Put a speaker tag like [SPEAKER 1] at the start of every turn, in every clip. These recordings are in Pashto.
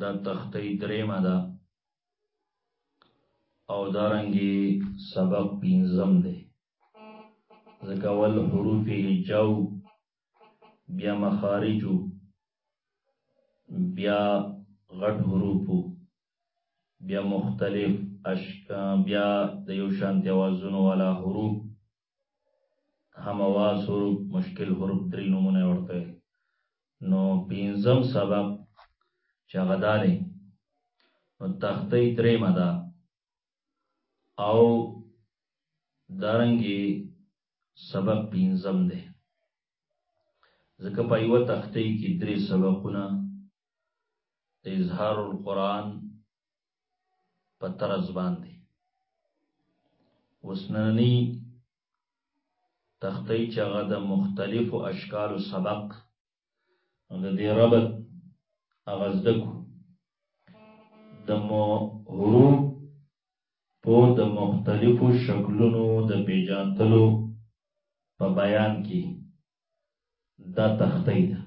[SPEAKER 1] دا تختې درېمه ده او دارنګي سبق پنځم دی ځکه ول حروف هجاو بیا مخارجو بیا غټ حروفو بیا مختلف اشکا بیا د یو شانتی اوازونو والا حروف همواز حروف مشکل حروف درې نمونه ورکړي نو پنځم سبب چې غدارې نو تختې درې مدا او دارنګي سبب پنځم دی ځکه په یو تختې کې درې سبقونه اظهار القرآن په طرز باندې وسننی تختی چې هغه د مختلفو اشکالو سبق د دې ربط هغه زده کو د مو حروف په د مختلفو شکلونو د پیژندلو په بیان کې دا تختی ده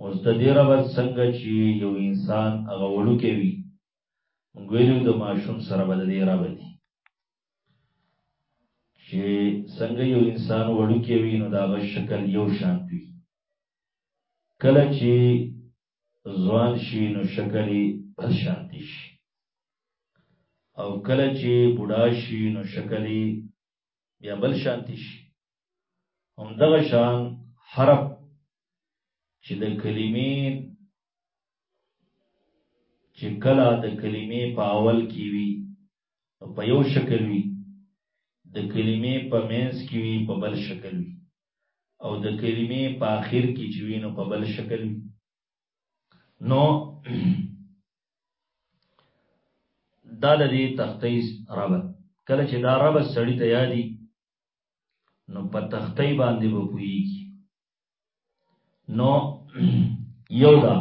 [SPEAKER 1] اوس د دې ربط څنګه چې یو انسان هغه وړو کوي موږ ویلو د ماشوم سره بل دې ربط دي چې څنګه یو انسان وړو کوي نو دا غ شکل یو شان وي کله چې ځوان شي نو شکل یې بل شان دي شي او کله چې بوډا شي نو شکل یې بیا بل شانتی شي هم دغه شان حرف چې د کلمې چې کله د کلمې په اول کې وي په یو شکل وي د کلمې په منځ کې وي په بل شکل وي او د کلمې په آخر کې چې وي نو په بل شکل وي نو دا د دې تختې رب کله چې دا رب سړی ته یادي نو په تختې باندې به پويږي نو یو دا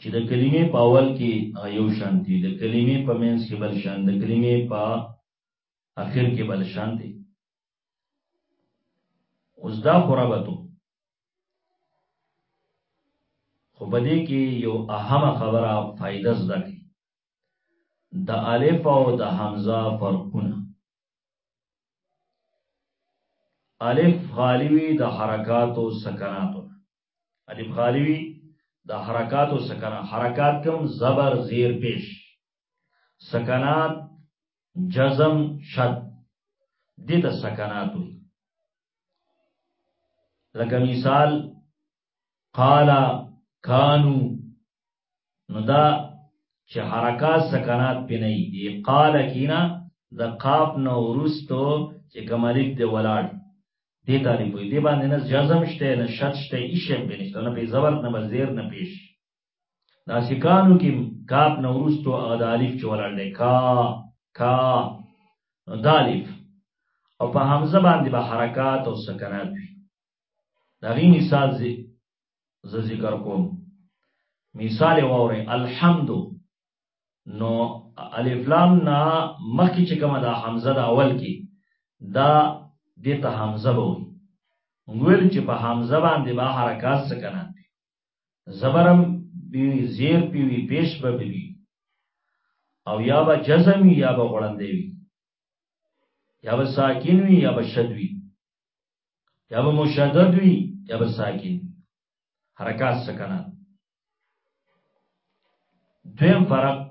[SPEAKER 1] چې د کلمې په اول کې یو شان دي د کلمې په منځ کې بل شان د کلمې په اخر کې بل شان دي اوس دا خرابتو خو په دې کې یو اهمه خبره او فائدہ زده کی د الف او د حمزه فرقونه الف خالی وی د حرکات او سکنات الف خالی وی د حرکات او سکنات حرکات کوم زبر زیر پیش سکنات جزم شد دې ته سکنات وي لکه مثال قال کانو نو دا چې حرکات سکنات پنه دي قال کینا د قاف نو ورستو چې کمالک دی ولاړ دې تعریف وي دې باندې نه جزم شته نه شد شته هیڅ هم نشته نه په زبر نه مزیر نه پیش دا سکانو کې کاپ نه ورستو هغه د الف چې ولاړ دی کا کا د الف او په حمزه باندې به حرکات او سکنات وي دا غي مثال زی ز ذکر کوم مثال وره الحمد نو الف لام نا مخکې چې کومه دا حمزه د اول کې دا دته حمزه وو ویل چې په حمزه باندې به حرکات سکنات زبرم بی زیر پی وی پیش به بی او یا به جزم وی یا به غړندې وی یا به ساکن وی یا به شد وی یا به مشدد وی یا به ساکن حرکات سکنات دویم فرق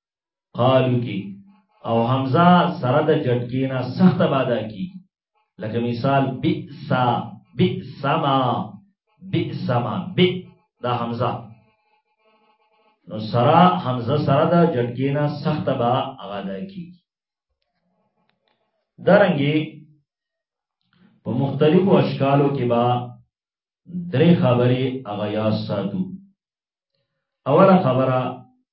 [SPEAKER 1] قالو کی او حمزه سره د جټکینا سخت بادا کی لکه مثال بئسا بئسما بئسما ب دا حمزه نو سره حمزه سره د جټکینا سخت با هغه دا کی درنګي په مختلفو اشکالو کې با درې خبرې هغه یاد ساتو اوله خبره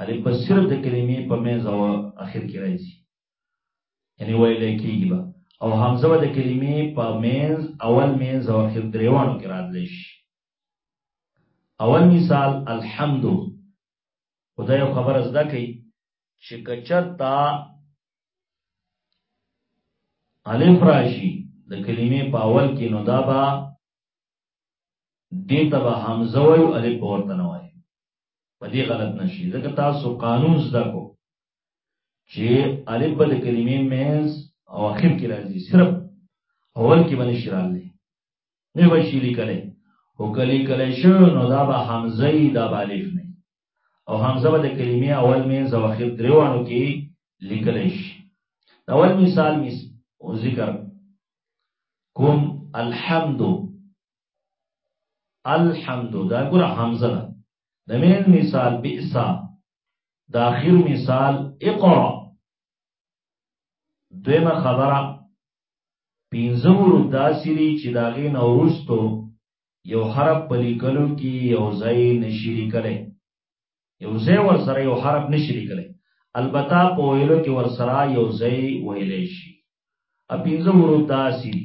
[SPEAKER 1] الف به صرف د کلمې په منځ او اخر کې راځي یعنی ویل کېږي به او حمزه به د کلمې په منځ اول منځ او اخر دریوانو کې راتلی شي اول مثال الحمد خدای خبر زده کوي چې کچرتا الف راشي د کلمې په اول کې نو دا به دې ته به حمزه وایو الف ورته نه وایي په دې غلط نشي ځکه تاسو قانون زده کو چې الف بل کلمې مېز او اخر کې راځي صرف اول کې باندې شرال دی نه به شي لیکلې او کلی کلی شو نو دا به حمزه دا به الف نه او حمزه به د کلمې اول مېز او اخر دریوانو کې لیکلې شي اول مثال مې ذکر کوم الحمد الحمد دا ګور حمزه ده د مین مثال بئسا د اخر مثال اقرا دویمه خبره پینځه ورو داسې دي چې د هغې نه وروستو یو حرف په لیکلو کې یو ځای نشي لیکلی یو ځای ورسره یو حرف نشي لیکلی البته په ویلو کې ورسره یو ځای ویلی شي ا پینځه ورو داسې دي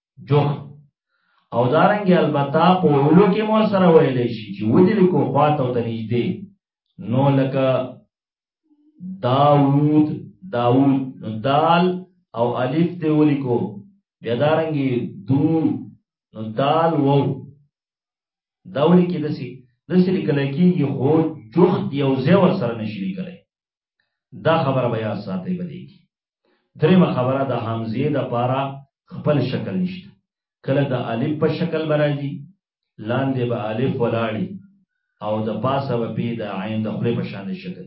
[SPEAKER 1] جوخ او دارنګ البته په اولو کې مو سره ویل شي چې ودی لیکو خواته ته نږدې نو لکه داوود داوود نو دال او الف دی ولیکو بیا دارنګ دو نو دال وو دا ولي کې دسی دسی لیکل کېږي خو جوخت یو ځای ور سره نشي لیکلای دا خبره بیا ساتي بدی کی دریمه خبره د حمزه د پاره خپل شکل نشته کله د الف په شکل برازي لاندې به الف ولاړی او د پاسه به پی د عین د خپل په شان شکل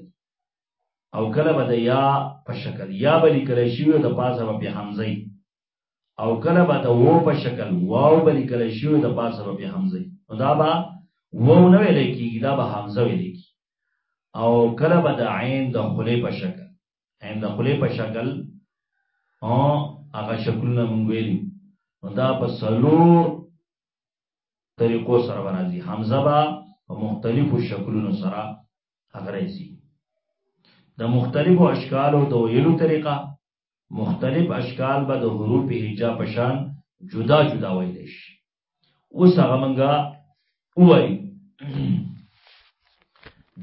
[SPEAKER 1] او کله به د یا په شکل یا به لیکل شي او د پاسه به پی حمزه او کله به د وو په شکل واو به لیکل شي او د پاسه به پی حمزه نو دا به وو نه ویل کیږي دا به حمزه ویل کیږي او کله به د عین د خپل په شکل ان د خلی په شکل او هغه شکلونه مونږ ویلي نو دا په سلور طریقو سره راځي حمزه با په مختلفو شکلونو سره هغه راځي د مختلفو اشکالو د ویلو طریقه مختلف اشکال به د حروف هجا پشان جدا جدا ویل شي اوس هغه منګه وای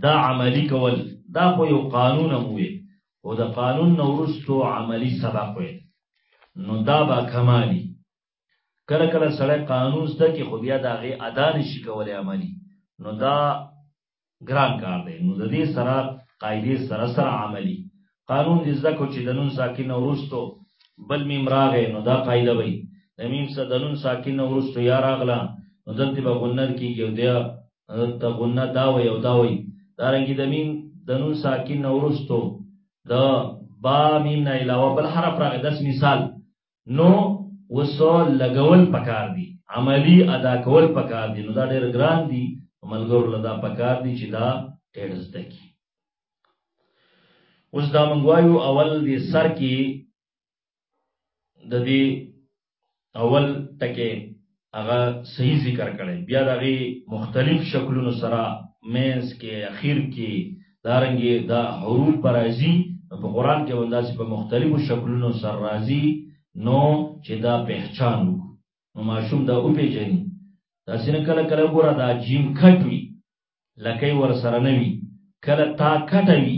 [SPEAKER 1] دا عملی کول دا خو یو قانون هم وي او د قانون نه وروسته عملی سبق وي نو دا به کمالی کله کله سړی قانون زده کې خو بیا د هغې ادا نشي کولی عملی نو دا ګران کار دی نو د دې سره قاعده سره سره عملی قانون دې زکو چې د نون ساکن ورستو بل میم راغې نو دا قاعده وي د میم سره د نون ساکن ورستو یا راغله نو دلته به غنر کیږي او دا ته غنه دا وي او دا وي دا رنګي د میم د نون ساکن ورستو د با میم نه علاوه بل حرف راغې داس مثال نو وسو لګول پکار دي عملی ادا کول پکار دي نو دا ډېر ګران دي ملګرو لدا پکار دي چې دا ډېر زده کی اوس دا مونږ وایو اول دې سر کې د دې اول ټکه هغه صحیح ذکر کړي بیا دغه مختلف شکلونو سره مینس کې اخیر کې دارنګي دا حروف پر راځي په قران کې ونداسي په مختلفو شکلونو سره راځي نو چې دا پہچان نو ماشوم دا او پیژني دا سینه کله کله ګوره دا جیم کټوي لکه ور سره نه وي کله تا کټوي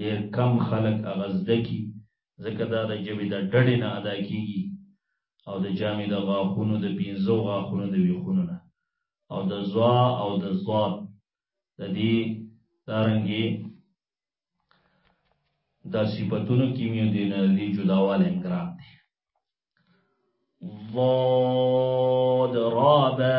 [SPEAKER 1] ډېر کم خلک هغه زده کړي، ځکه دا د ژبې د ډډې نه ادا کېږي او د جامې د غاښونو د پنځو غاښونو د ویښونو نه او د ضا او د ضاد د دې دارنګې دا صفتونو کې میو دی نه دی جداواله هم ګران دی ضاد رابه